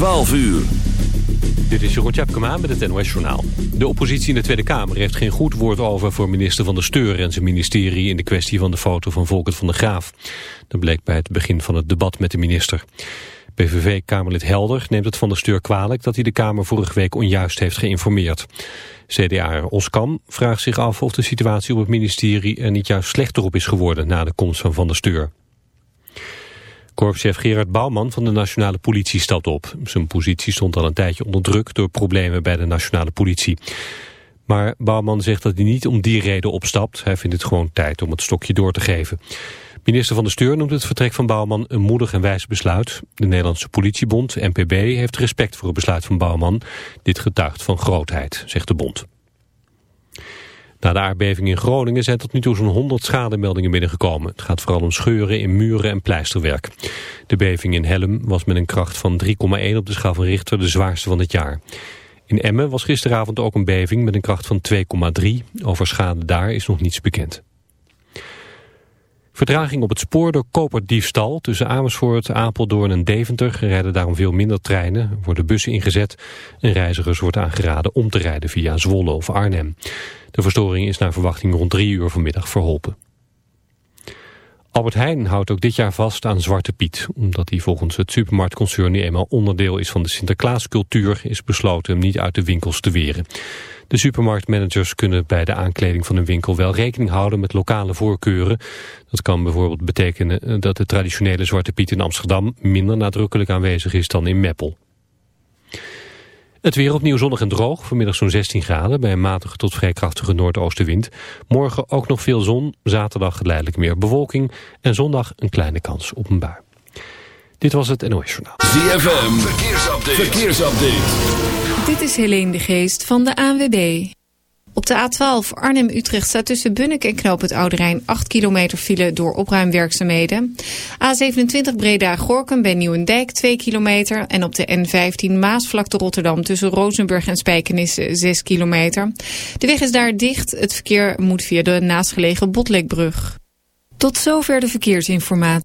12 uur. Dit is Jeroen Tjepkema met het NOS Journaal. De oppositie in de Tweede Kamer heeft geen goed woord over voor minister Van der Steur en zijn ministerie in de kwestie van de foto van Volkert van der Graaf. Dat bleek bij het begin van het debat met de minister. PVV-Kamerlid Helder neemt het Van der Steur kwalijk dat hij de Kamer vorige week onjuist heeft geïnformeerd. CDA Oskam vraagt zich af of de situatie op het ministerie er niet juist slechter op is geworden na de komst van Van der Steur. Korpschef Gerard Bouwman van de Nationale Politie stapt op. Zijn positie stond al een tijdje onder druk door problemen bij de Nationale Politie. Maar Bouwman zegt dat hij niet om die reden opstapt. Hij vindt het gewoon tijd om het stokje door te geven. Minister van de Steur noemt het vertrek van Bouwman een moedig en wijs besluit. De Nederlandse politiebond, NPB, heeft respect voor het besluit van Bouwman. Dit getuigt van grootheid, zegt de bond. Na de aardbeving in Groningen zijn tot nu toe zo'n 100 schademeldingen binnengekomen. Het gaat vooral om scheuren in muren en pleisterwerk. De beving in Helm was met een kracht van 3,1 op de schaal van Richter de zwaarste van het jaar. In Emmen was gisteravond ook een beving met een kracht van 2,3. Over schade daar is nog niets bekend. Vertraging op het spoor door koperdiefstal. Tussen Amersfoort, Apeldoorn en Deventer rijden daarom veel minder treinen. worden bussen ingezet en reizigers wordt aangeraden om te rijden via Zwolle of Arnhem. De verstoring is naar verwachting rond drie uur vanmiddag verholpen. Albert Heijn houdt ook dit jaar vast aan Zwarte Piet. Omdat hij volgens het supermarktconcern nu eenmaal onderdeel is van de Sinterklaascultuur... is besloten hem niet uit de winkels te weren. De supermarktmanagers kunnen bij de aankleding van een winkel wel rekening houden met lokale voorkeuren. Dat kan bijvoorbeeld betekenen dat de traditionele Zwarte Piet in Amsterdam minder nadrukkelijk aanwezig is dan in Meppel. Het weer opnieuw zonnig en droog, vanmiddag zo'n 16 graden... bij een matige tot vrij krachtige noordoostenwind. Morgen ook nog veel zon, zaterdag geleidelijk meer bewolking... en zondag een kleine kans op een bui. Dit was het NOS Journaal. ZFM, verkeersupdate. verkeersupdate. Dit is Helene de Geest van de ANWB. Op de A12 Arnhem-Utrecht staat tussen Bunnik en Knoop het Oude Rijn 8 kilometer file door opruimwerkzaamheden. A27 Breda-Gorkum bij Nieuwendijk 2 kilometer. En op de N15 Maasvlakte Rotterdam tussen Rozenburg en Spijkenisse 6 kilometer. De weg is daar dicht. Het verkeer moet via de naastgelegen Botlekbrug. Tot zover de verkeersinformatie.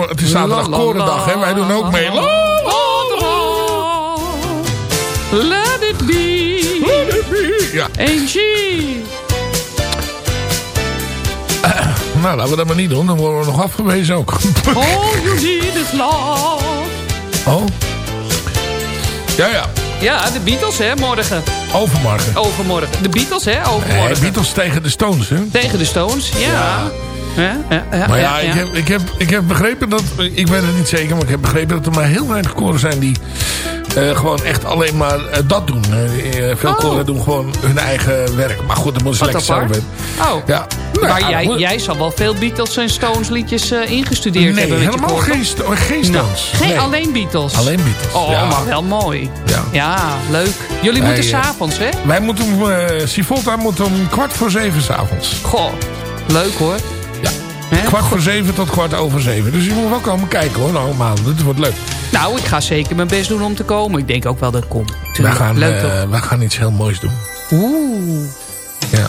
Het is, morgen, het is zaterdag Korendag, hè. Wij doen ook mee. Let it be. Let it be. Ja. Angie. Nou, laten we dat maar niet doen. Dan worden we nog afgewezen ook. All you need is love. Oh. Ja, ja. Ja, de Beatles, hè, morgen. Overmorgen. Overmorgen. De Beatles, hè, Nee, overmorgen. Beatles tegen de Stones, hè. Tegen de Stones, ja. Ja. Ja, ja, ja, Maar ja, Ik, heb, ik, heb, ik heb begrepen dat... Ik weet het niet zeker, maar ik heb begrepen dat er maar heel weinig koren zijn die... eh, gewoon echt alleen maar eh, dat doen. Eh, veel Oh. koren doen gewoon hun eigen werk. Maar goed, dat moeten ze lekker zelf weten. Oh. Ja. Nou maar ja, jij, jij zal wel veel Beatles en Stones liedjes ingestudeerd Nee, hebben helemaal geen, sto geen Nou, Stones. Nee. alleen Beatles. Alleen Beatles. Oh, ja. maar wel mooi. Ja. Ja, leuk. Jullie moeten s'avonds, hè? Wij moeten om... Sivolta moet om kwart voor zeven s'avonds. Goh, leuk hoor. Kwart voor zeven tot kwart over zeven. Dus je moet wel komen kijken hoor, nou maanden. Het wordt leuk. Nou, ik ga zeker mijn best doen om te komen. Ik denk ook wel dat ik kom. Tuurlijk. gaan, leuk eh, wij gaan iets heel moois doen. Oeh. Ja.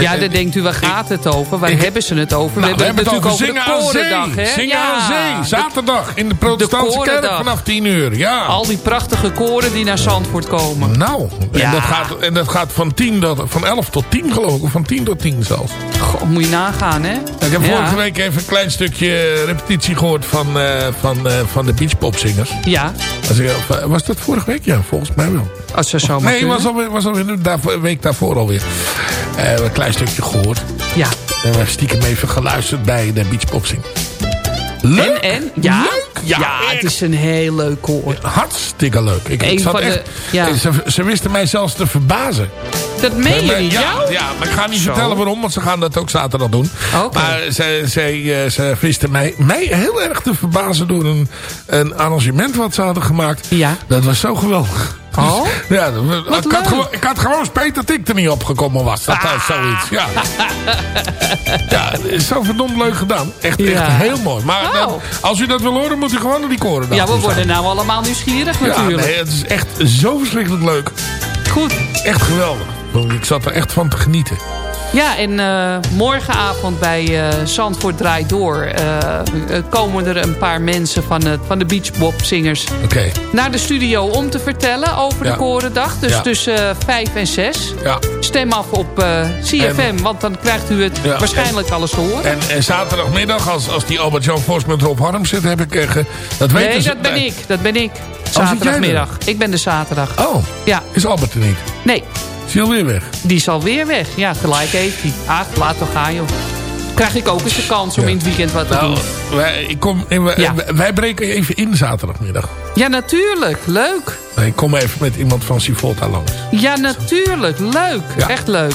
Ja, daar denkt u, waar gaat het over? Waar hebben ze het over? Nou, we hebben het natuurlijk over zingen de aan Korendag, zee. hè? Zingen ja, aan zee. Zaterdag in de protestantse kerk vanaf 10 uur. Ja. Al die prachtige koren die naar Zandvoort komen. Nou, en, Ja. dat gaat, en dat gaat van, 10 tot, van 11 tot 10 geloof ik. Van 10 tot 10 zelfs. Goh, moet je nagaan, hè? Ik heb Ja. vorige week even een klein stukje repetitie gehoord van, eh, van, eh, van de beachpopzingers. Ja, eh, Was dat vorige week? Ja, volgens mij wel. als ze zo maar Nee, kunnen. was alweer, was alweer de daar- week daarvoor alweer. Een klein stukje gehoord. Ja. En we stiekem even geluisterd bij de beachpopzing. Leuk! En, en? Ja, Leuk! ja, Ja, het is een heel leuk koor. Hartstikke leuk. Ik, zat de- echt, ja. ze, ze wisten mij zelfs te verbazen. Dat meen je niet, ja, ja? ja, maar ik ga niet Zo. vertellen waarom, want ze gaan dat ook zaterdag doen. Oké. Maar ze, ze, eh, ze wisten mij, mij heel erg te verbazen door een, een arrangement wat ze hadden gemaakt. Ja. Dat was zo geweldig. Oh? Ja, ik, had gewoon, ik had gewoon spijt dat ik er niet opgekomen was. Dat was zoiets. Ja. ja, is zo verdomd leuk gedaan. Echt, Ja. echt heel mooi. Maar Oh. als u dat wil horen, moet u gewoon naar die koren. Ja, we worden nou allemaal nieuwsgierig Ja, natuurlijk. nee, het is echt zo verschrikkelijk leuk. Goed. Echt geweldig. Ik zat er echt van te genieten. Ja, en eh, morgenavond bij eh Zandvoort Draait Door... eh, komen er een paar mensen van, het, van de Beachbop-zingers... Oké. naar de studio om te vertellen over Ja. de Korendag. Dus Ja. tussen eh, 5 en 6. Ja. Stem af op CFM, want dan krijgt u het waarschijnlijk alles te horen. En, en zaterdagmiddag, als, als die Albert-Jan Vos met Rob Harm zit, heb ik... dat weten nee, dat ben ik. Dat ben ik. jij Zaterdagmiddag. Ik ben de zaterdag. Oh, Ja, is Albert er niet? nee. Is hij alweer weg? Die is alweer weg. Ja, gelijk heeft hij. Ah, laat toch gaan, joh. Krijg ik ook eens de kans om Ja. in het weekend wat te Nou, doen. wij, ik kom, wij, Ja. wij breken even in zaterdagmiddag. Ja, natuurlijk. Leuk. Ik kom even met iemand van Sivolta langs. Ja, natuurlijk. Leuk. Ja. Echt leuk.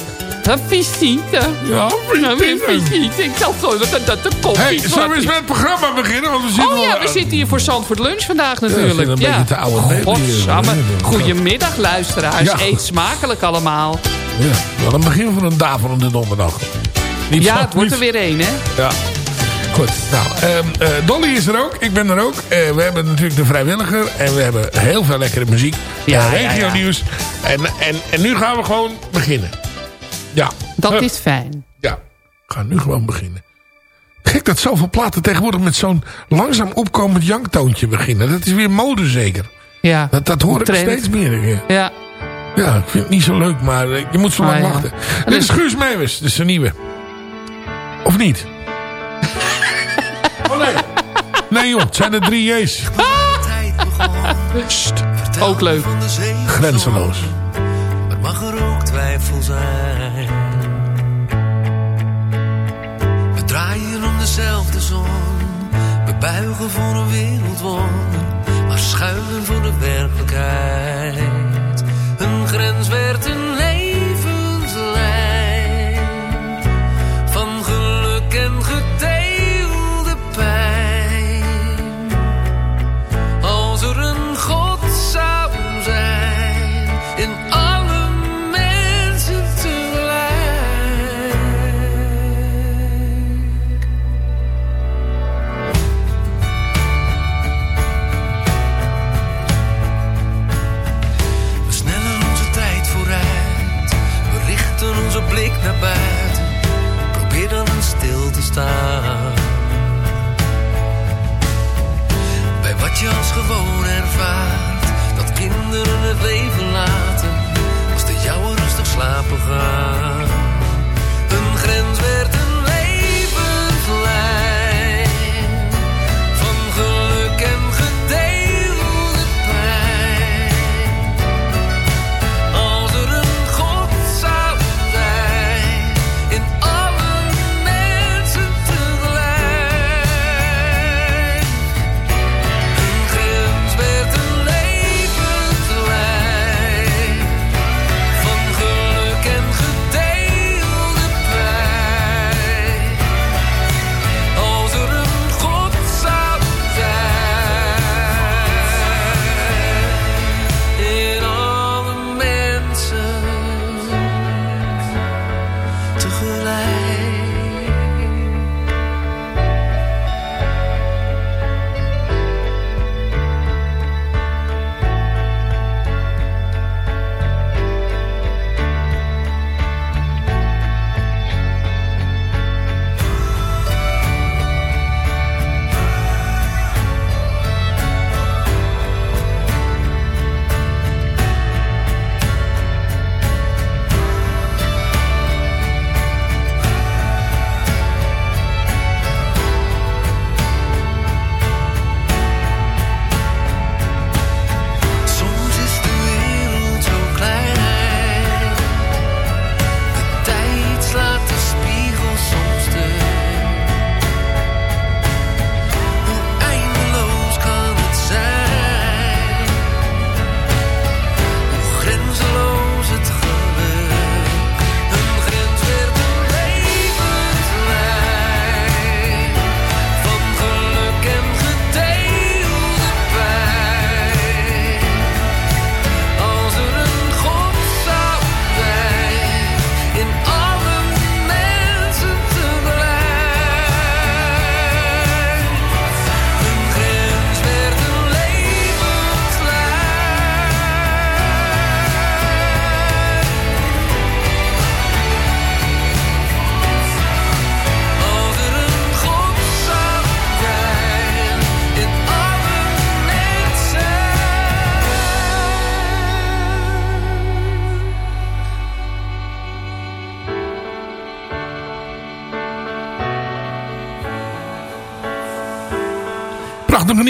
Een visite. Ja, Een visite. Ik zal zo dat dat de koffie Hey, zullen we eens met het programma beginnen? Want we zitten Oh ja, we zitten hier voor Zandvoort Lunch vandaag we natuurlijk. zitten een beetje te oude. Godsamme. Ja. Goedemiddag luisteraars. Ja. Eet smakelijk allemaal. Ja, wel een begin van een daverende donderdag. Niet Ja, het wordt er weer één, hè? Ja. Goed, nou, ehm, eh, Dolly is er ook. Ik ben er ook. Eh, we hebben natuurlijk de vrijwilliger. En we hebben heel veel lekkere muziek. Ja, Eh, ja, regio ja. nieuws. En, en, en nu gaan we gewoon beginnen. Ja. Dat Hup. is fijn. Ja, we gaan nu gewoon beginnen. Gek dat zoveel platen tegenwoordig met zo'n langzaam opkomend janktoontje beginnen. Dat is weer mode zeker. Ja. Dat, dat hoor ik steeds meer. Ja. Ja. Ja, ik vind het niet zo leuk, maar eh, je moet zo lang Ah, ja. wachten. Dit is Guus Meeuwis, dus de nieuwe. Of niet? oh nee. Nee joh, het zijn er drie J's. Sst. Ook leuk. Grenzeloos. Twijfel zijn. We draaien om dezelfde zon. We buigen voor een wereldwonder. Maar schuilen voor de werkelijkheid. Een grens werd een als gewoon ervaart dat kinderen het leven laten als de jouwe rustig slapen gaan.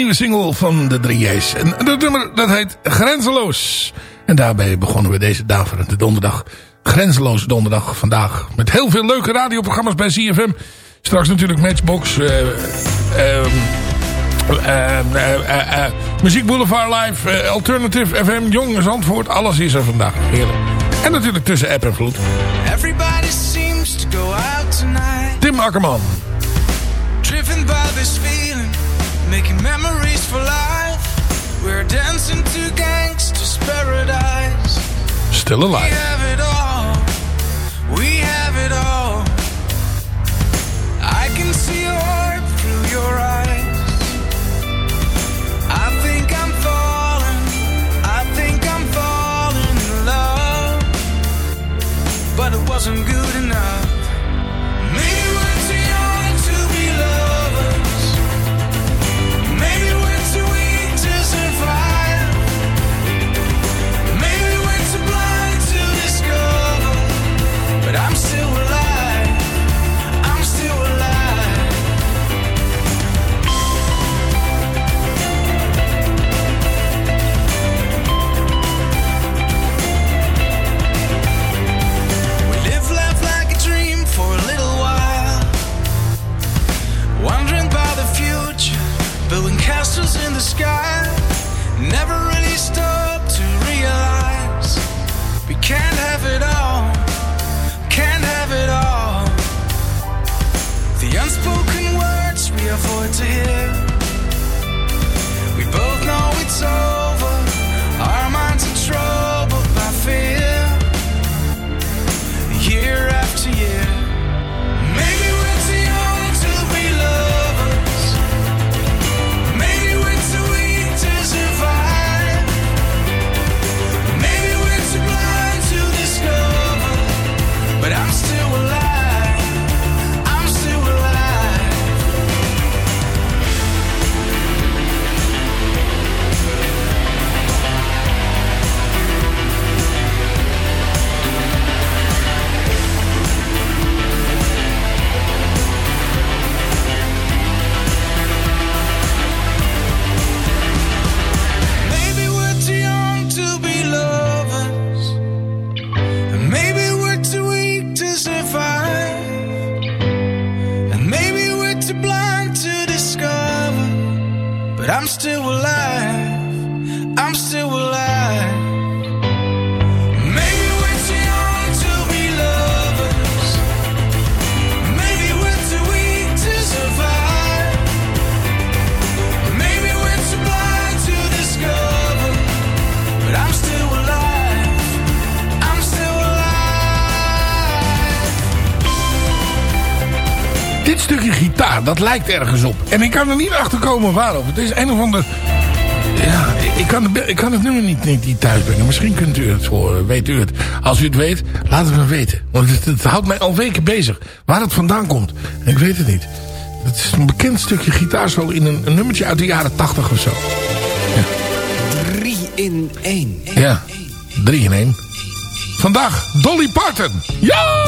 Nieuwe single van de 3J's. En dat nummer dat heet Grenzeloos. En daarbij begonnen we deze daverende donderdag. Grenzeloos donderdag vandaag. Met heel veel leuke radioprogramma's bij CFM. Straks natuurlijk Matchbox. Uh, uh, Muziek Boulevard Live. Alternative FM. Jongens Antwoord. Alles is er vandaag. Heerlijk. En natuurlijk tussen app en vloed. Everybody seems to go out tonight. Tim Akkerman. Driven by this feeling. Making memories for life. We're dancing to gangsters paradise. Still We alive. have it all. We have it all. I can see your heart through your eyes. I think I'm falling. I think I'm falling in love. But it wasn't good enough. castles in the sky, never lijkt ergens op. En ik kan er niet achter komen waarop. Het is een of ander... Ja, ik kan, het, ik kan het nummer niet, niet, niet thuisbrengen. Misschien kunt u het horen, weet u het. Als u het weet, laat het me weten. Want het, het houdt mij al weken bezig. Waar het vandaan komt. En ik weet het niet. Het is een bekend stukje gitaarsolo in een, een nummertje uit de jaren tachtig of zo. Drie in één. Ja, drie in één. Vandaag Dolly Parton. Ja!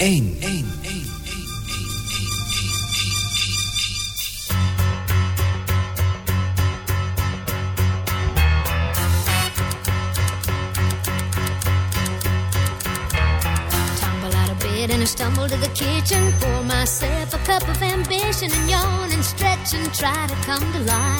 1. Tumble out of bed and I stumble to the kitchen. Pour myself a cup of ambition and yawn and stretch and try to come to life.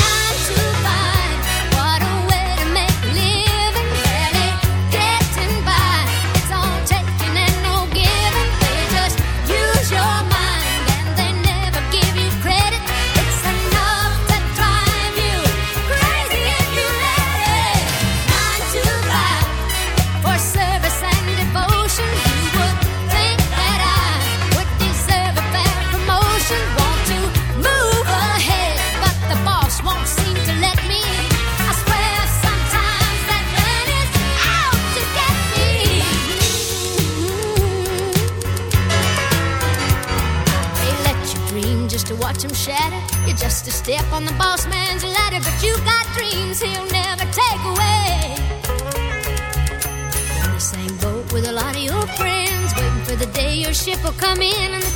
people come in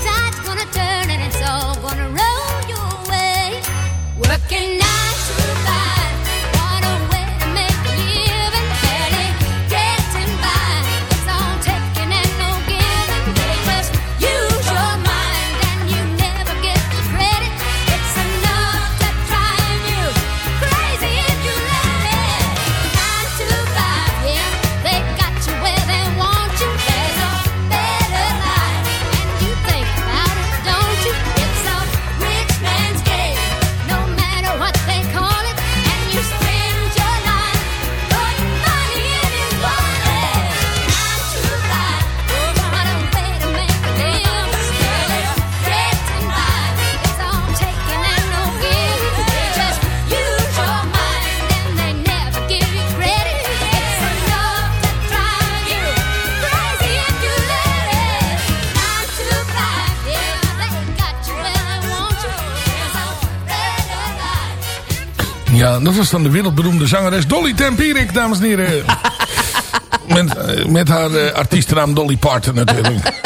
Ja, dan de wereldberoemde zangeres Dolly Tempierik, dames en heren. met, eh, met haar eh, artiestennaam Dolly Parton natuurlijk.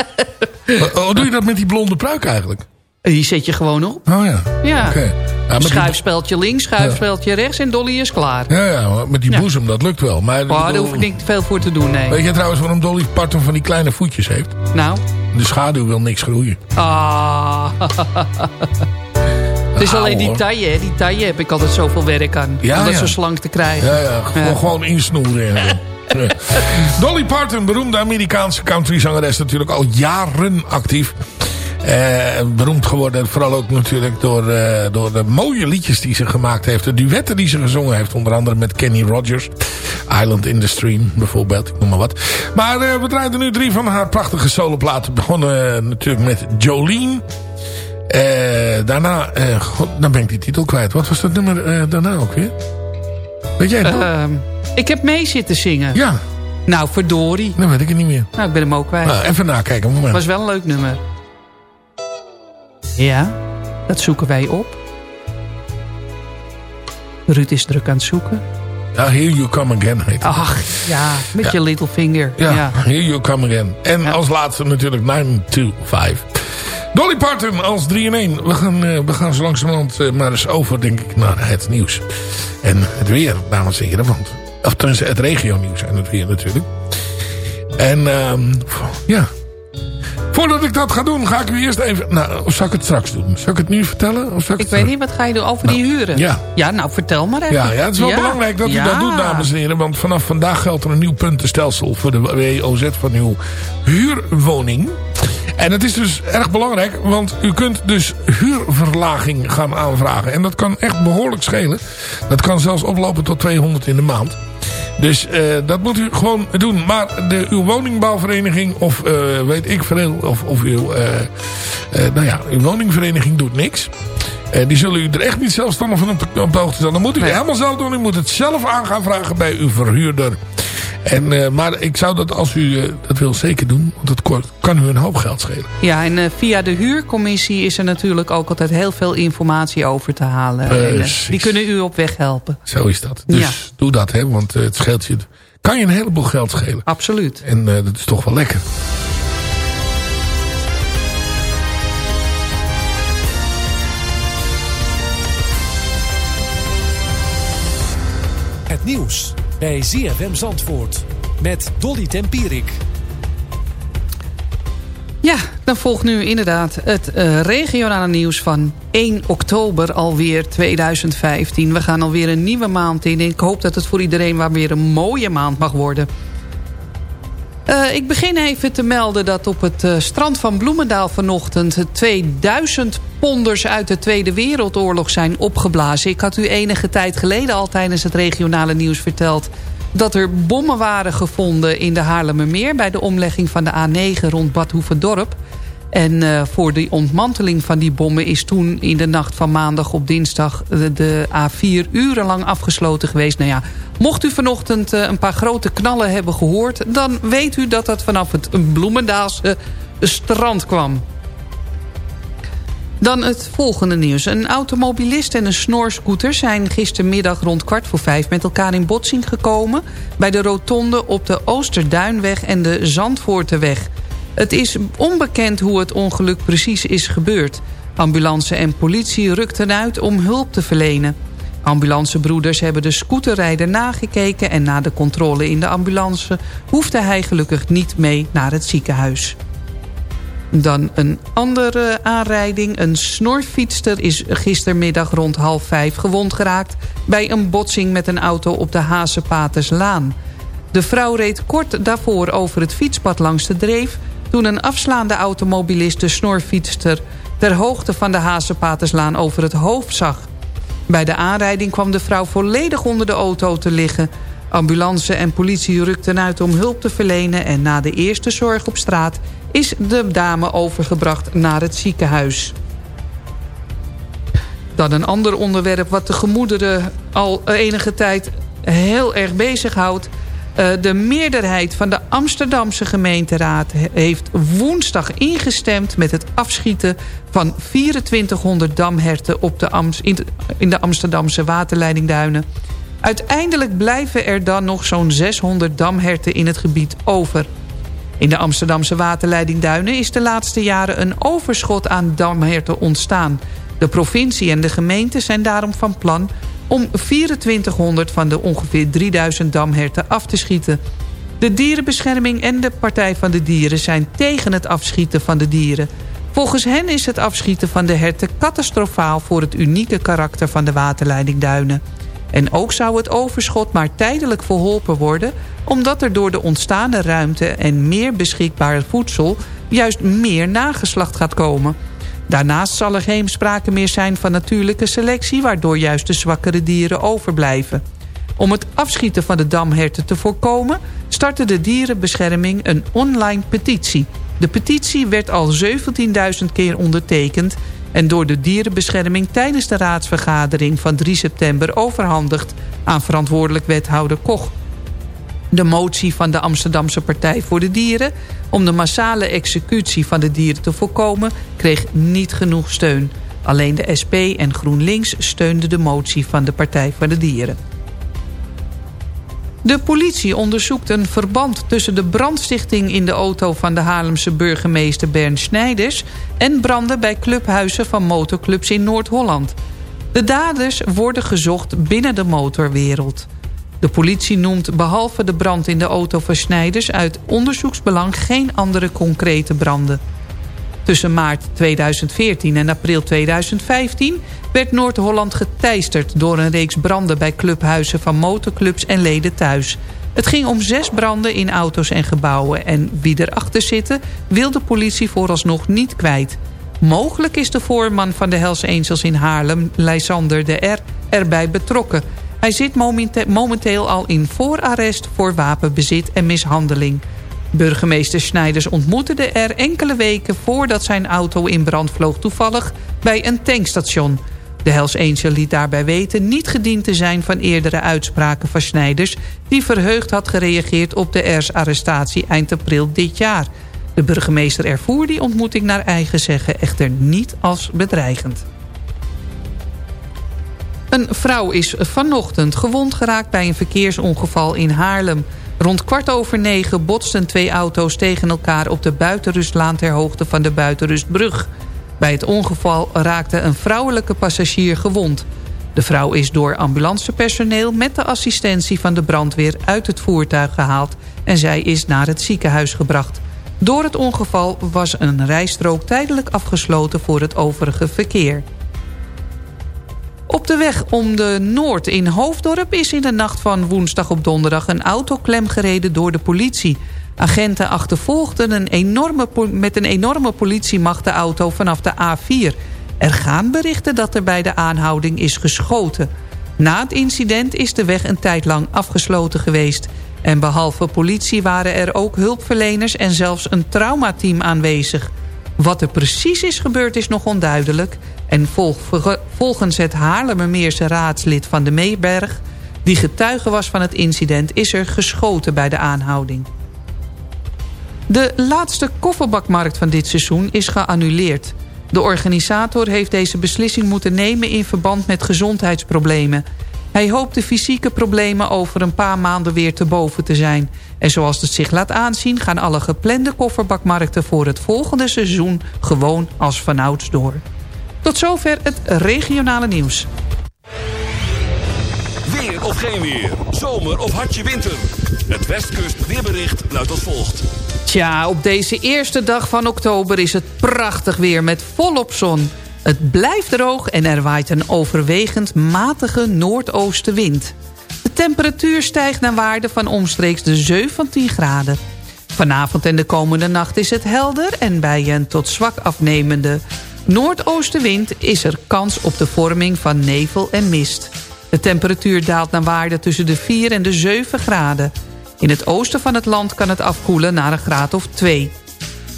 Hoe- doe je dat met die blonde pruik eigenlijk? Die zet je gewoon op. Oh ja, Ja. oké. Ja, met die- Schuifspeldje links, schuifspeldje rechts en Dolly is klaar. Ja, ja, met die Ja. boezem, dat lukt wel. Maar, Oh, daar hoef ik niet veel voor te doen, nee. Weet je trouwens waarom Dolly Parton van die kleine voetjes heeft? Nou, De schaduw wil niks groeien. ah. Het is alleen die taille, hè. Die taille heb ik altijd zoveel werk aan. Ja, om dat zo slank te krijgen. Ja, ja, gewoon, insnoeren. Dolly Parton, beroemde Amerikaanse countryzangeres, natuurlijk al jaren actief. Eh, beroemd geworden, vooral ook natuurlijk door, eh, door de mooie liedjes die ze gemaakt heeft. De duetten die ze gezongen heeft, onder andere met Kenny Rogers. Island in the Stream bijvoorbeeld, ik noem maar wat. Maar eh, we draaiden nu drie van haar prachtige soloplaten. Begonnen natuurlijk met Jolene. Eh, daarna, eh, god, dan ben ik die titel kwijt. Wat was dat nummer eh, daarna ook weer? Weet jij het? Ehm, ik heb mee zitten zingen. Ja, Nou, verdorie. dan weet ik het niet meer. Nou, ik ben hem ook kwijt. Nou, even nakijken, moment. was wel een leuk nummer. Ja, dat zoeken wij op. Ruud is druk aan het zoeken. Ja, Here You Come Again heet het. Ach, ja, met Ja. je little finger. Ja, Ja. Here You Come Again. En Ja. als laatste natuurlijk 9 to 5. Dolly Parton als 3 in 1. We gaan, eh, we gaan zo langzamerhand eh, maar eens over, denk ik, naar het nieuws. En het weer, dames en heren. Want, of tenminste, het regio nieuws en het weer natuurlijk. En ehm, ja. Voordat ik dat ga doen, ga ik u eerst even... Nou, of zal ik het straks doen? Zal ik het nu vertellen? Of zal ik Ik weet niet, wat ga je doen over die huren? ja. Ja, nou, vertel maar even. Ja, ja, het is wel Ja. belangrijk dat u Ja. dat doet, dames en heren. Want vanaf vandaag geldt er een nieuw puntenstelsel voor de WOZ van uw huurwoning. En het is dus erg belangrijk, want u kunt dus huurverlaging gaan aanvragen. En dat kan echt behoorlijk schelen. Dat kan zelfs oplopen tot 200 in de maand. Dus eh, dat moet u gewoon doen. Maar de, uw woningbouwvereniging of eh, weet ik veel, of, of uw, eh, nou ja, uw woningvereniging doet niks. Die zullen u er echt niet zelfstandig van op de, op de hoogte stellen. Dan moet u het helemaal zelf doen. U moet het zelf aan gaan vragen bij uw verhuurder. En, eh, maar ik zou dat als u eh, dat wil zeker doen. Want dat kan u een hoop geld schelen. Ja, en eh, via de huurcommissie is er natuurlijk ook altijd heel veel informatie over te halen. Die kunnen u op weg helpen. Zo is dat. Dus Ja. doe dat, hè, want het scheelt je, kan je een heleboel geld schelen. Absoluut. En eh, dat is toch wel lekker. Het nieuws bij ZFM Zandvoort met Dolly Tempierik. Ja, dan volgt nu inderdaad het eh, regionale nieuws van 1 oktober alweer 2015. We gaan alweer een nieuwe maand in. Ik hoop dat het voor iedereen weer een mooie maand mag worden. Eh, ik begin even te melden dat op het eh, strand van Bloemendaal vanochtend... 2000 ponders uit de Tweede Wereldoorlog zijn opgeblazen. Ik had u enige tijd geleden al tijdens het regionale nieuws verteld... dat er bommen waren gevonden in de Haarlemmermeer... bij de omlegging van de A9 rond Bad Hoeverdorp. En eh, voor de ontmanteling van die bommen is toen in de nacht van maandag op dinsdag de, de A4 urenlang afgesloten geweest. Nou ja, mocht u vanochtend eh, een paar grote knallen hebben gehoord, dan weet u dat dat vanaf het Bloemendaalse strand kwam. Dan het volgende nieuws. Een automobilist en een snorscooter zijn gistermiddag rond kwart voor vijf met elkaar in botsing gekomen bij de rotonde op de Oosterduinweg en de Zandvoorteweg. Het is onbekend hoe het ongeluk precies is gebeurd. Ambulance en politie rukten uit om hulp te verlenen. Ambulancebroeders hebben de scooterrijder nagekeken... en na de controle in de ambulance hoefde hij gelukkig niet mee naar het ziekenhuis. Dan een andere aanrijding. Een snorfietster is gistermiddag rond half vijf gewond geraakt... bij een botsing met een auto op de Hazenpaterslaan. De vrouw reed kort daarvoor over het fietspad langs de dreef... toen een afslaande automobilist de snorfietster... ter hoogte van de Hazenpaterslaan over het hoofd zag. Bij de aanrijding kwam de vrouw volledig onder de auto te liggen. Ambulance en politie rukten uit om hulp te verlenen... en na de eerste zorg op straat is de dame overgebracht naar het ziekenhuis. Dan een ander onderwerp wat de gemoederen al enige tijd heel erg bezighoudt. Uh, de meerderheid van de Amsterdamse gemeenteraad heeft woensdag ingestemd met het afschieten van 2400 damherten op de in de Amsterdamse waterleidingduinen. Uiteindelijk blijven er dan nog zo'n 600 damherten in het gebied over. In de Amsterdamse waterleidingduinen is de laatste jaren een overschot aan damherten ontstaan. De provincie en de gemeente zijn daarom van plan om 2400 van de ongeveer 3000 damherten af te schieten. De dierenbescherming en de Partij van de Dieren zijn tegen het afschieten van de dieren. Volgens hen is het afschieten van de herten catastrofaal voor het unieke karakter van de waterleidingduinen. En ook zou het overschot maar tijdelijk verholpen worden... omdat er door de ontstaande ruimte en meer beschikbaar voedsel... juist meer nageslacht gaat komen. Daarnaast zal er geen sprake meer zijn van natuurlijke selectie... waardoor juist de zwakkere dieren overblijven. Om het afschieten van de damherten te voorkomen... startte de dierenbescherming een online petitie. De petitie werd al 17.000 keer ondertekend en door de dierenbescherming tijdens de raadsvergadering van 3 september overhandigd aan verantwoordelijk wethouder Koch. De motie van de Amsterdamse Partij voor de Dieren om de massale executie van de dieren te voorkomen kreeg niet genoeg steun. Alleen de SP en GroenLinks steunden de motie van de Partij voor de Dieren. De politie onderzoekt een verband tussen de brandstichting in de auto van de Haarlemse burgemeester Bernd Snijders en branden bij clubhuizen van motorclubs in Noord-Holland. De daders worden gezocht binnen de motorwereld. De politie noemt behalve de brand in de auto van uit onderzoeksbelang geen andere concrete branden. Tussen maart 2014 en april 2015 werd Noord-Holland geteisterd door een reeks branden bij clubhuizen van motorclubs en leden thuis. Het ging om zes branden in auto's en gebouwen en wie erachter zitten wil de politie vooralsnog niet kwijt. Mogelijk is de voorman van de Hells in Haarlem, Lysander de R, erbij betrokken. Hij zit momenteel al in voorarrest voor wapenbezit en mishandeling. Burgemeester Snijders ontmoette de R enkele weken voordat zijn auto in brand vloog toevallig bij een tankstation. De Hells Angel liet daarbij weten niet gediend te zijn van eerdere uitspraken van Snijders... die verheugd had gereageerd op de ERS-arrestatie eind april dit jaar. De burgemeester ervoer die ontmoeting naar eigen zeggen echter niet als bedreigend. Een vrouw is vanochtend gewond geraakt bij een verkeersongeval in Haarlem. Rond kwart over negen botsten twee auto's tegen elkaar op de buitenrustlaan ter hoogte van de buitenrustbrug. Bij het ongeval raakte een vrouwelijke passagier gewond. De vrouw is door ambulancepersoneel met de assistentie van de brandweer uit het voertuig gehaald en zij is naar het ziekenhuis gebracht. Door het ongeval was een rijstrook tijdelijk afgesloten voor het overige verkeer. Op de weg om de Noord in Hoofddorp is in de nacht van woensdag op donderdag een auto klemgereden door de politie. Agenten achtervolgden een enorme, met een enorme politiemacht de auto vanaf de A4. Er gaan berichten dat er bij de aanhouding is geschoten. Na het incident is de weg een tijd lang afgesloten geweest. En behalve politie waren er ook hulpverleners en zelfs een traumateam aanwezig. Wat er precies is gebeurd is nog onduidelijk. En volgens het Haarlemmermeerse raadslid van de Meerberg... die getuige was van het incident, is er geschoten bij de aanhouding. De laatste kofferbakmarkt van dit seizoen is geannuleerd. De organisator heeft deze beslissing moeten nemen in verband met gezondheidsproblemen. Hij hoopt de fysieke problemen over een paar maanden weer te boven te zijn. En zoals het zich laat aanzien gaan alle geplande kofferbakmarkten voor het volgende seizoen gewoon als vanouds door. Tot zover het regionale nieuws. Weer of geen weer, zomer of hartje winter. Het Westkust weerbericht luidt als volgt. Tja, op deze eerste dag van oktober is het prachtig weer met volop zon. Het blijft droog en er waait een overwegend matige noordoostenwind. De temperatuur stijgt naar waarde van omstreeks de 17 graden. Vanavond en de komende nacht is het helder en bij een tot zwak afnemende noordoostenwind is er kans op de vorming van nevel en mist. De temperatuur daalt naar waarde tussen de 4 en de 7 graden. In het oosten van het land kan het afkoelen naar een graad of 2.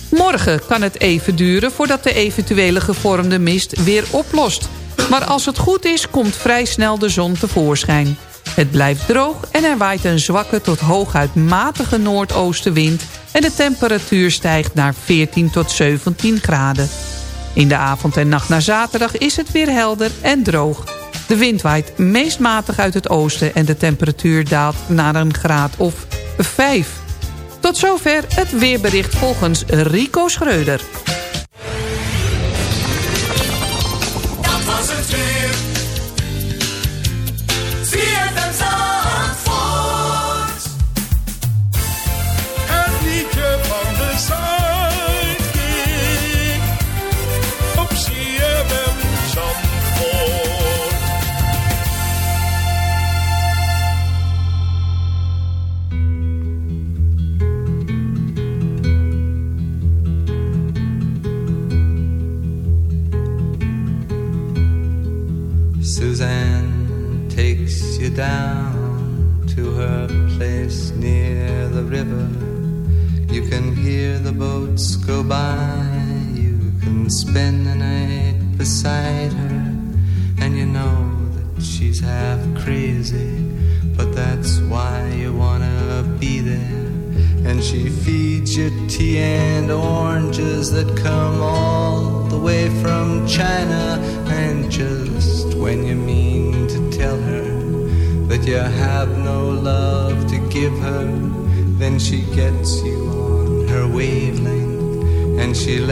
Morgen kan het even duren voordat de eventuele gevormde mist weer oplost. Maar als het goed is, komt vrij snel de zon tevoorschijn. Het blijft droog en er waait een zwakke tot hooguit matige noordoostenwind... en de temperatuur stijgt naar 14 tot 17 graden. In de avond en nacht naar zaterdag is het weer helder en droog. De wind waait meest matig uit het oosten en de temperatuur daalt naar een graad of 5. Tot zover het weerbericht volgens Rico Schreuder.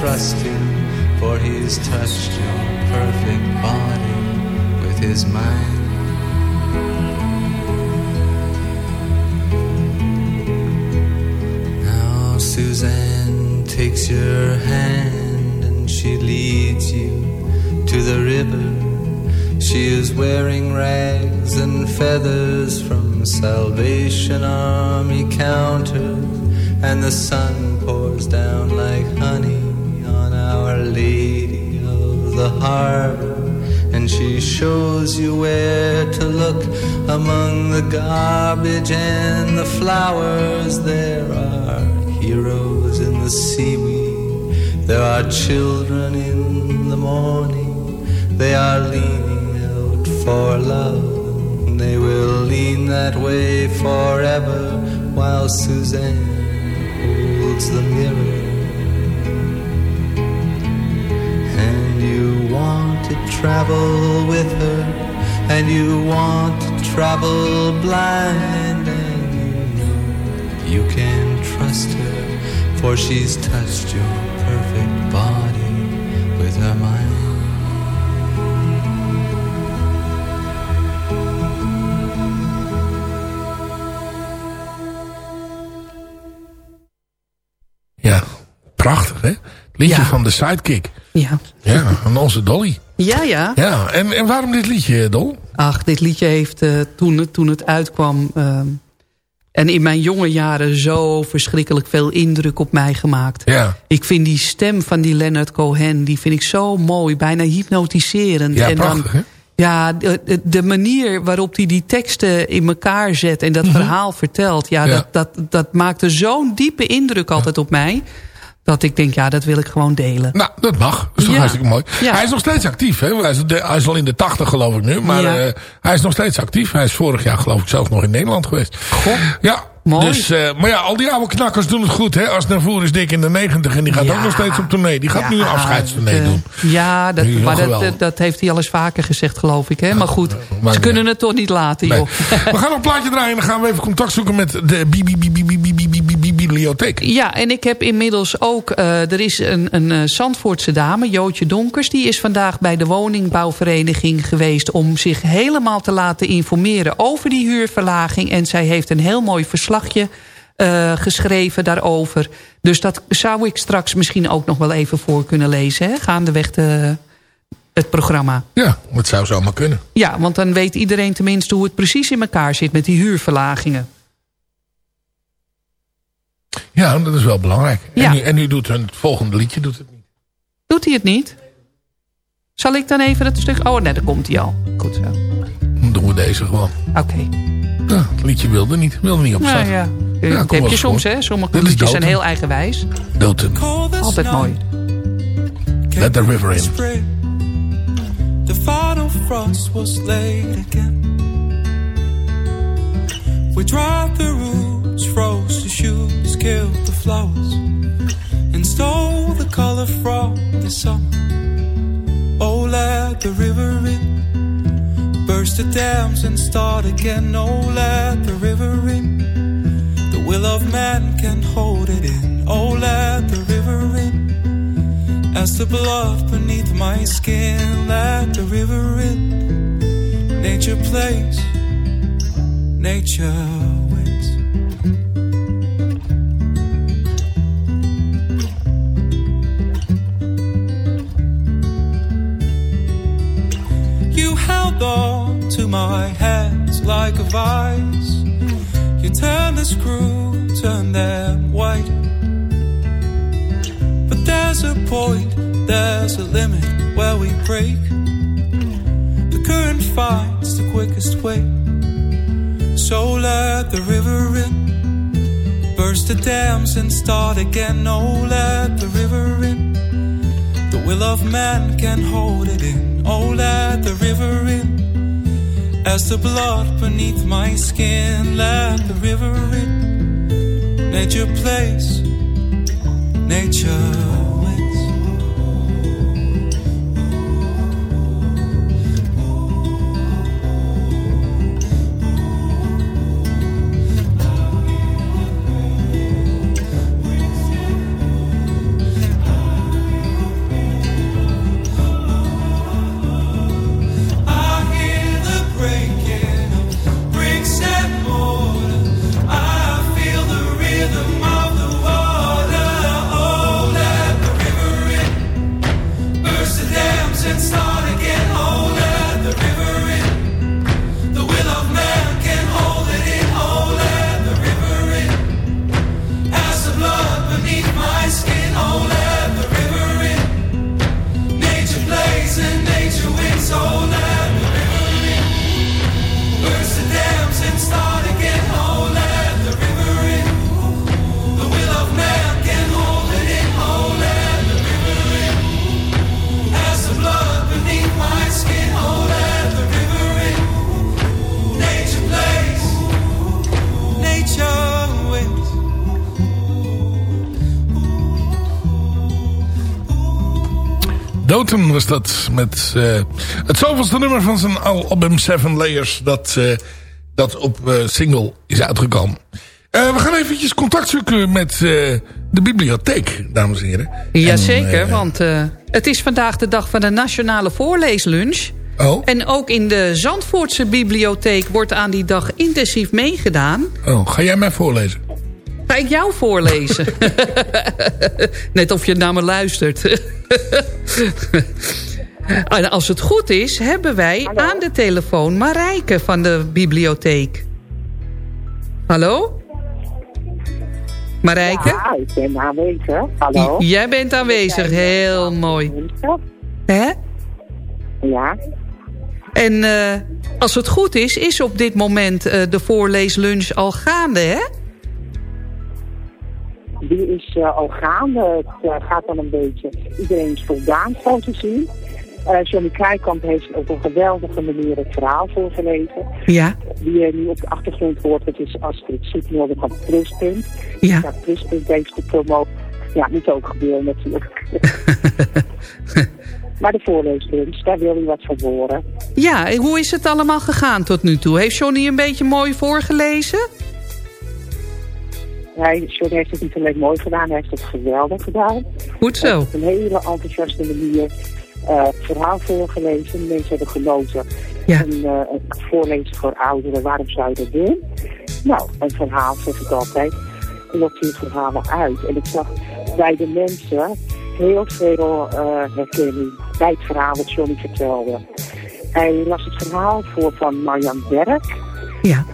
trust him, for he's touched your perfect body with his mind. Now Suzanne takes your hand and she leads you to the river. She is wearing rags and feathers from Salvation Army counter, and the sun pours down like honey on Our Lady of the Harbor. And she shows you where to look among the garbage and the flowers. There are heroes in the seaweed, there are children in the morning, they are leaning out for love. They will lean that way forever while Suzanne holds the mirror. And you want to travel with her, and you want to travel blind, and you know you can trust her, for she's touched your perfect body with her mind. Liedje Ja. van de Sidekick. Ja. Ja, van onze Dolly. Ja, ja. Ja, en, en waarom dit liedje, Dol? Ach, dit liedje heeft eh, toen, het- toen het uitkwam... ehm, en in mijn jonge jaren zo verschrikkelijk veel indruk op mij gemaakt. Ja. Ik vind die stem van die Leonard Cohen... die vind ik zo mooi, bijna hypnotiserend. Ja, en prachtig hè? Ja, de, de- manier waarop hij die teksten in elkaar zet... en dat verhaal vertelt... Ja, Mhm. Ja. Dat, dat, dat maakte zo'n diepe indruk altijd op mij... dat ik denk, ja, dat wil ik gewoon delen. Nou, dat mag. Dat is toch Ja. hartstikke mooi. Ja. Hij is nog steeds actief. Hè? Hij, is, hij is al in de tachtig geloof ik nu. Maar Ja. eh, hij is nog steeds actief. Hij is vorig jaar geloof ik zelf nog in Nederland geweest. Goh. Ja. Mooi. Dus, eh, maar ja, al die oude knakkers doen het goed. Hè? Als Navour is dik in de negentig en die gaat ook nog steeds op tournee. Die gaat nu een afscheidstournee dat, doen. eh, Ja, dat, maar dat, dat, heeft hij al eens vaker gezegd, geloof ik. Hè? Maar goed, ze kunnen het toch niet laten, Nee. joh. We gaan nog een plaatje draaien en dan gaan we even contact zoeken met de bibliotheek. Ja, en ik heb inmiddels ook... Eh, er is een, een eh, Zandvoortse dame, Jootje Donkers... die is vandaag bij de woningbouwvereniging geweest... om zich helemaal te laten informeren over die huurverlaging. En zij heeft een heel mooi verslagje... Eh, geschreven daarover. Dus dat zou ik straks misschien ook nog wel even voor kunnen lezen. Hè? Gaandeweg de, het programma. Ja, dat zou zomaar kunnen. Ja, want dan weet iedereen tenminste hoe het precies in elkaar zit met die huurverlagingen. Ja, dat is wel belangrijk. Ja. En, nu, en nu doet het volgende liedje doet het niet. Doet hij het niet? Zal ik dan even het stuk... Oh, nee, daar komt hij al. Goed zo. Dan doen we deze gewoon. Oké. Ja, het liedje wilde niet. Wilde niet op Nou ja, Ja, dat heb je soms, voor. hè. Sommige liedjes zijn heel eigenwijs. Doten. Altijd mooi. Let the river in. The final frost was laid again. We the froze the shoots, killed the flowers, and stole the color from the summer. Oh, let the river in. Burst the dams and start again. Oh, let the river in. The will of man can hold it in. Oh, let the river in. As the blood beneath my skin, let the river in. Nature plays, nature my hands like a vice. You turn the screw, turn them white. But there's a point, there's a limit where we break. The current finds the quickest way. So let the river in, burst the dams and start again. Oh, let the river in. The will of man can hold it in. Oh, let the river in. As the blood beneath my skin, let the river in. Nature plays, nature. Was dat met uh, het zoveelste nummer van zijn album Seven Layers dat, uh, dat op uh, single is uitgekomen. we gaan eventjes contact zoeken met de bibliotheek, dames en heren. Jazeker, want het is vandaag de dag van de Nationale Voorleeslunch. Oh. En ook in de Zandvoortse bibliotheek wordt aan die dag intensief meegedaan. Oh, ga jij mij voorlezen? Ga ik jou voorlezen? Net of je naar me luistert. en als het goed is, hebben wij aan de telefoon Marijke van de bibliotheek. Hallo? Marijke? Ja, ik ben aanwezig. Hallo? jij bent aanwezig, heel mooi. Hè? Ja. En uh, als het goed is, is op dit moment uh, de voorleeslunch al gaande, hè? Die is uh, al gaande. Het uh, gaat dan een beetje. Iedereen is voldaan, zo te zien. Uh, Johnny Krijkamp heeft op een geweldige manier het verhaal voorgelezen. Ja. Die je nu op de achtergrond hoort, dat is Astrid Soetnilde van Pluspunt. Ja. ja Pluspunt heeft de promo. Ja, moet ook gebeuren natuurlijk. maar de voorleeslunch, daar wil hij wat van horen. Ja, en hoe is het allemaal gegaan tot nu toe? Heeft Johnny een beetje mooi voorgelezen? Hij, John heeft het niet alleen mooi gedaan, hij heeft het geweldig gedaan. Goed zo. Op een hele enthousiaste manier uh, het verhaal voorgelezen. Mensen hebben genoten. Ja. En uh, het voorlezen voor ouderen, waarom zou je dat doen? Nou, een verhaal, zeg ik altijd, lokt je verhalen uit. En ik zag bij de mensen heel veel uh, herkenning bij het verhaal wat Johnny vertelde. Hij las het verhaal voor van Marjan Berk. Ja.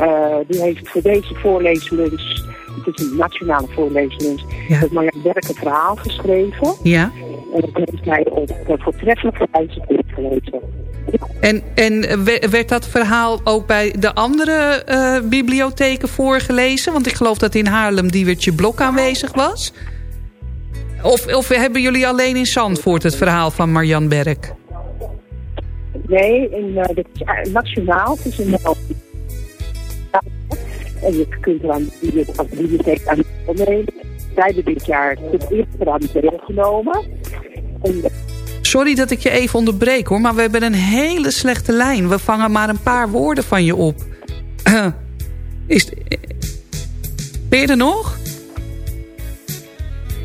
Uh, die heeft voor deze voorleeslunch het is een nationale voorleeslunch. Ja. Heeft Marjan Berk een verhaal geschreven. Ja. En dat heeft hij op een voortreffelijke wijze voorgelezen. En, en werd dat verhaal ook bij de andere uh, bibliotheken voorgelezen? Want ik geloof dat in Haarlem Diewertje Blok aanwezig was. Of, of hebben jullie alleen in Zandvoort het verhaal van Marjan Berk? Nee, in, uh, nationaal. Het is in en je kunt er aan de bibliotheek aan deelnemen. Wij hebben dit jaar het eerste eraan deelgenomen. En Sorry dat ik je even onderbreek hoor, maar we hebben een hele slechte lijn. We vangen maar een paar woorden van je op. Is, ben je er nog?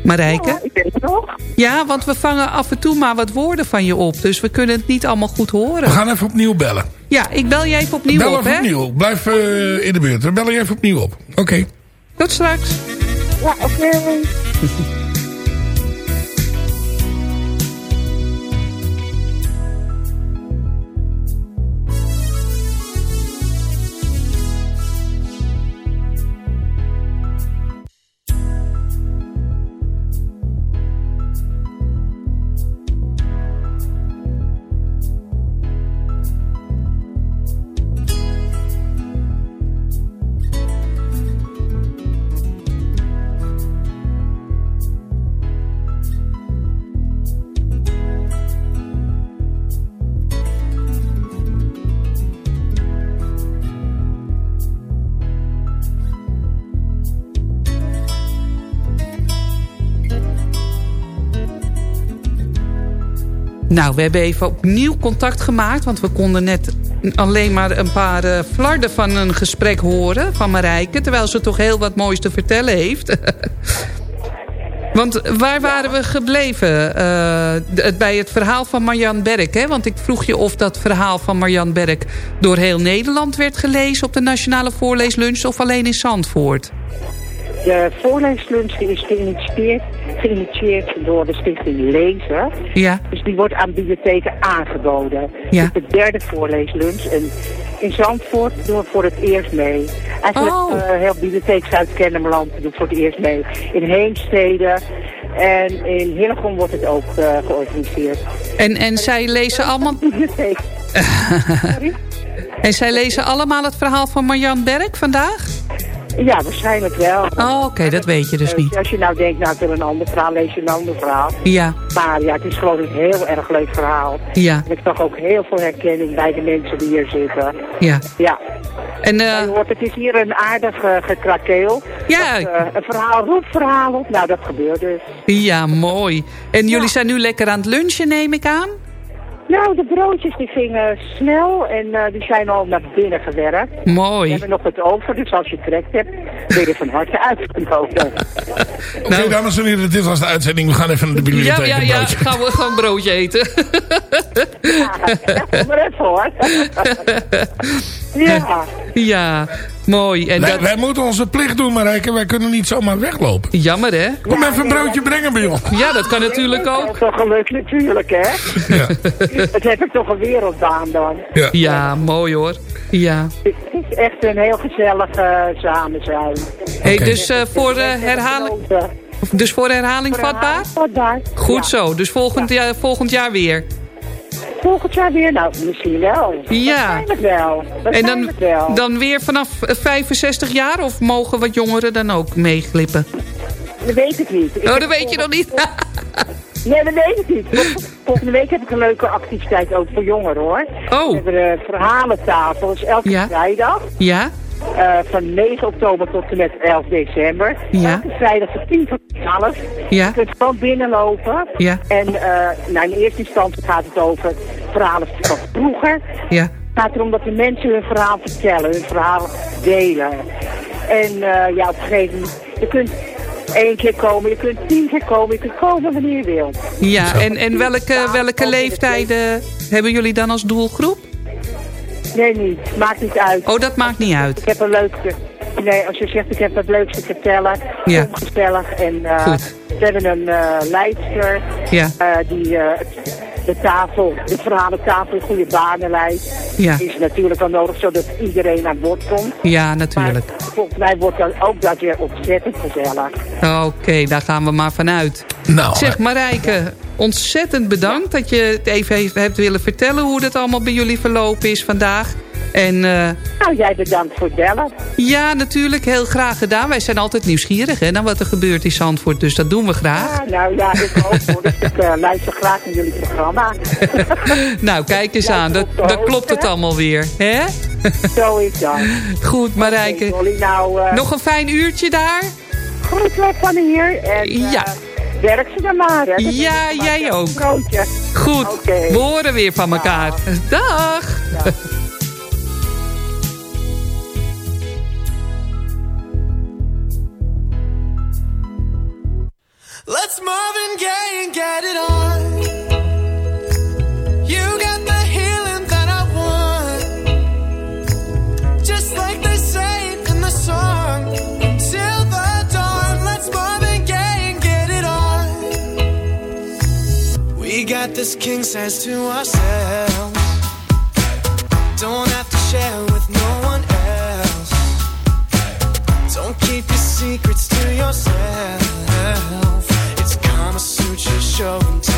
Marijke? Ja, ik ben er nog. Ja, want we vangen af en toe maar wat woorden van je op. Dus we kunnen het niet allemaal goed horen. We gaan even opnieuw bellen. Ja, ik bel je even opnieuw Bel op, even hè? opnieuw. Blijf uh, in de buurt. We bellen je even opnieuw op. Oké. Okay. Tot straks. Ja, oké. Nou, we hebben even opnieuw contact gemaakt... want we konden net alleen maar een paar uh, flarden van een gesprek horen... van Marijke, terwijl ze toch heel wat moois te vertellen heeft. want waar waren we gebleven? Uh, bij het verhaal van Marjan Berk, hè? Want ik vroeg je of dat verhaal van Marjan Berk... door heel Nederland werd gelezen op de Nationale Voorleeslunch... of alleen in Zandvoort? De voorleeslunch is geïnitieerd, geïnitieerd door de stichting Lezen. Ja. Dus die wordt aan bibliotheken aangeboden. Ja. Het is de derde voorleeslunch. En in Zandvoort doen we voor het eerst mee. Eigenlijk Oh. eh, heel bibliotheek Zuid-Kennemerland doet voor het eerst mee. In Heemstede en in Hillegom wordt het ook eh, georganiseerd. En, en zij lezen allemaal... Bibliotheek. en zij lezen allemaal het verhaal van Marjan Berk vandaag? Ja, waarschijnlijk wel. Oh, oké, dat weet je dus Eh, niet. Als je nou denkt, nou ik wil een ander verhaal, lees je een ander verhaal. Ja, Maar ja, het is gewoon een heel erg leuk verhaal. ja, En ik zag ook heel veel herkenning bij de mensen die hier zitten. ja. Ja. En je eh, hoort, het is hier een aardig eh, gekrakeel. Ja. Dat, een verhaal roept verhaal op. Nou, dat gebeurt dus. ja, mooi. En jullie zijn nu lekker aan het lunchen, neem ik aan? Nou, de broodjes die gingen snel en eh, die zijn al naar binnen gewerkt. We Mooi. hebben nog wat over, dus als je trekt hebt, ben je er van harte uitgenodigd. Oké, dames en heren, dit was de uitzending. We gaan even naar de Ja, bibliotheek. ja, ja, broodje. gaan we gewoon een broodje eten. Kom maar even hoor. ja. ja, mooi. En Wij, dat, wij moeten onze plicht doen, Marijke. Wij kunnen niet zomaar weglopen. jammer, hè? Kom even een broodje brengen bij ons. Ja, dat kan natuurlijk ook. Dat is toch geluk natuurlijk, hè? Ja. Dat heb ik toch een wereldbaan dan. Ja. Ja, mooi hoor. Ja. Het is echt een heel gezellig eh, samen zijn. Hey, dus, eh, voor, eh, herhaling, dus voor herhaling vatbaar? Vatbaar. Goed Ja. zo, dus volgend, jaar, volgend jaar weer. Volgend jaar weer? Nou, misschien wel. Ja. Waarschijnlijk wel. En dan, wel. dan weer vanaf eh, 65 jaar? Of mogen wat jongeren dan ook meeglippen? Dat weet ik niet. Ik Oh, dat weet je nog niet. Nee, dat weet ik niet. Vol- Volgende week heb ik een leuke activiteit ook voor jongeren hoor. Oh. We hebben een verhalentafel. Dat is elke Ja. vrijdag. Ja? Eh, van 9 oktober tot en met 11 december. Ja. Vrijdag van 10 tot 12. Ja. Je kunt gewoon binnenlopen. Ja. En eh, nou, in eerste instantie gaat het over verhalen van vroeger. Ja. Het gaat erom dat de mensen hun verhaal vertellen, hun verhaal delen. En eh, ja, op een gegeven moment, je kunt één keer komen, je kunt tien keer komen, je kunt komen wanneer je wilt. Ja, en, en welke, welke leeftijden hebben jullie dan als doelgroep? Nee, niet. Maakt niet uit. Oh, dat maakt niet uit. Ik heb een leukste... Nee, als je zegt ik heb het leukste te vertellen, Ja. gezellig. En eh, Goed. we hebben een eh leidster Ja. eh, die de tafel, de verhalentafel in goede banen leidt. Ja. Is natuurlijk wel nodig zodat iedereen aan bod komt. Ja, natuurlijk. Maar volgens mij wordt dan ook dat weer ontzettend gezellig. Oké, daar gaan we maar vanuit. Nou, Zeg Marijke, ontzettend bedankt dat je het even heeft- hebt willen vertellen... hoe dat allemaal bij jullie verlopen is vandaag. En eh, Nou, jij bedankt voor het bellen. ja, natuurlijk, heel graag gedaan. Wij zijn altijd nieuwsgierig hè, naar wat er gebeurt in Zandvoort. Dus dat doen we graag. Ah, nou ja, ik ook hoor. Dus ik eh, luister graag naar jullie programma. Nou, kijk eens aan. Dat, dat klopt het allemaal weer. Hè? Zo is dat. Goed, Marijke. Nou, eh, Nog een fijn uurtje daar? goed weg van hier. En, Ja. werk ze dan maar, hè. Dat Ja, jij ook. Goed, we horen weer van elkaar. Dag. Let's Marvin Gaye and get it on. You got the healing that I want. Just like they say in the song. The dawn, let's Marvin Gaye and get it on. We got this king size to ourselves. Don't have to share with no one else. Don't keep your secrets to yourself showing.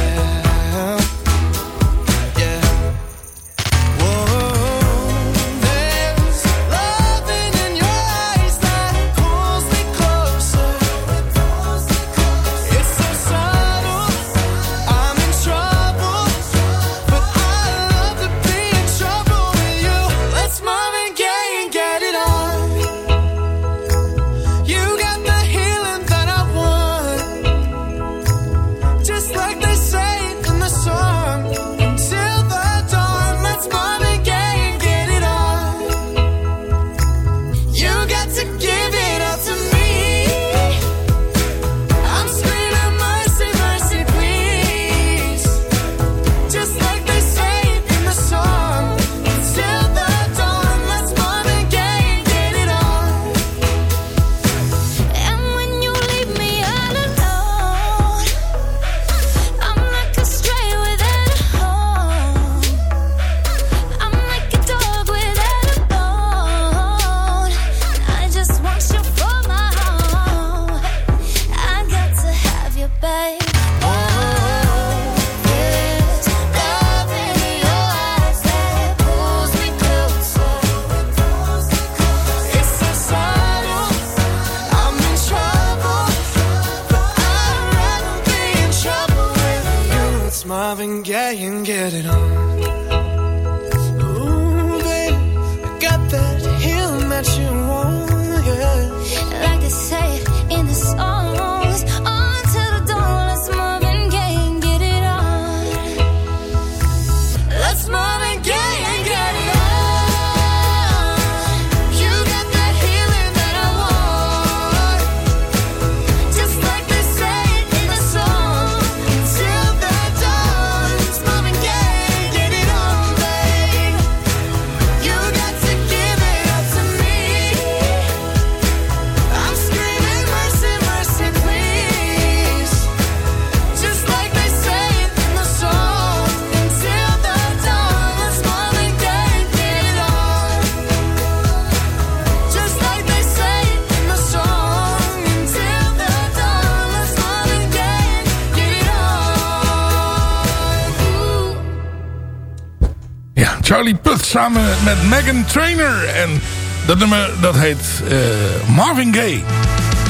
samen met Megan Trainer. En dat nummer dat heet uh, Marvin Gaye.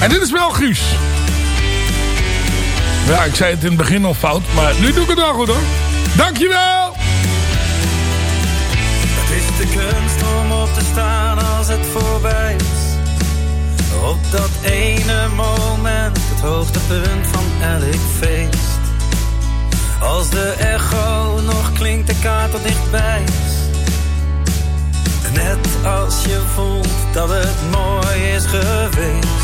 En dit is wel Guus. Ja, ik zei het in het begin al fout, maar nu doe ik het wel goed hoor. Dankjewel! Het is de kunst om op te staan als het voorbij is. Op dat ene moment, het hoogtepunt van elk feest. Als de echo nog klinkt de kaart al dichtbij Net als je voelt dat het mooi is geweest.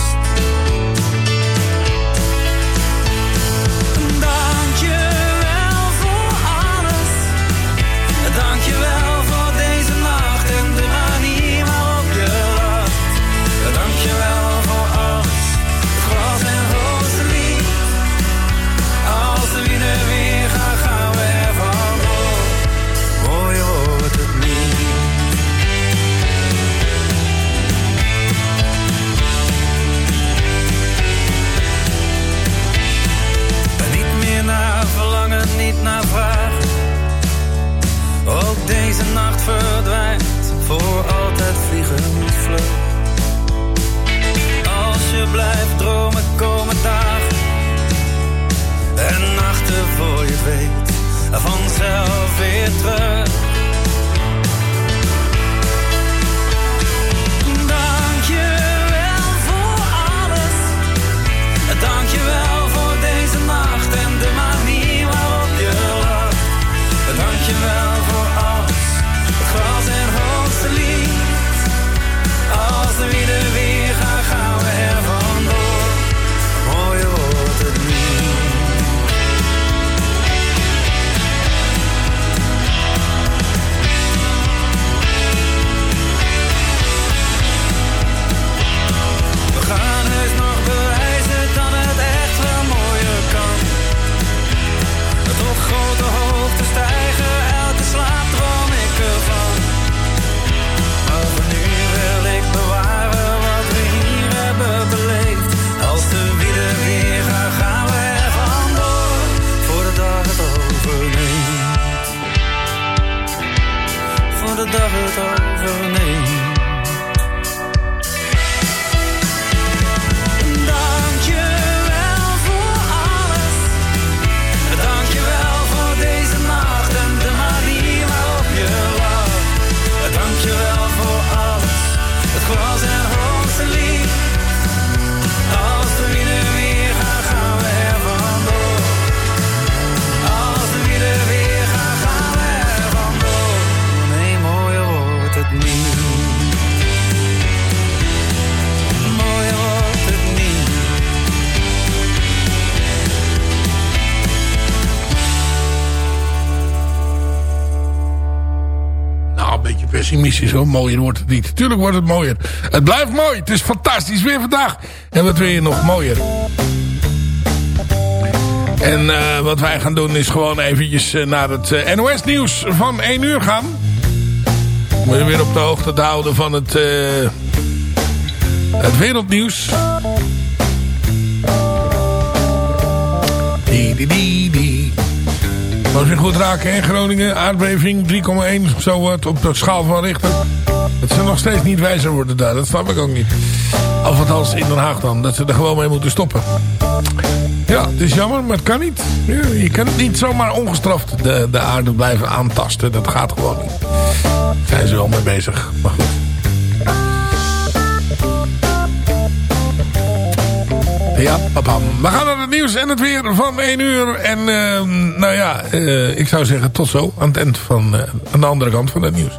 nacht verdwijnt, voor altijd vliegen vlug. Als je blijft dromen pessimistisch zo Mooier wordt het niet. Tuurlijk wordt het mooier. Het blijft mooi. Het is fantastisch weer vandaag. En wat wil je nog mooier? En eh, wat wij gaan doen is gewoon eventjes eh, naar het eh, NOS nieuws van 1 uur gaan. Moet je weer op de hoogte te houden van het, het wereldnieuws. Die, die, die, die. Als je goed raken in Groningen, aardbeving 3,1 zo op de schaal van Richter. Dat ze nog steeds niet wijzer worden daar, dat snap ik ook niet. Of althans in Den Haag dan, dat ze er gewoon mee moeten stoppen. Ja, het is jammer, maar het kan niet. Je kan het niet zomaar ongestraft de, de aarde blijven aantasten. Dat gaat gewoon niet. Daar zijn ze wel mee bezig, maar goed. Ja, papa. We gaan naar het nieuws en het weer van 1 uur. En uh, nou ja, uh, ik zou zeggen tot zo. Aan het eind van, uh, aan de andere kant van het nieuws.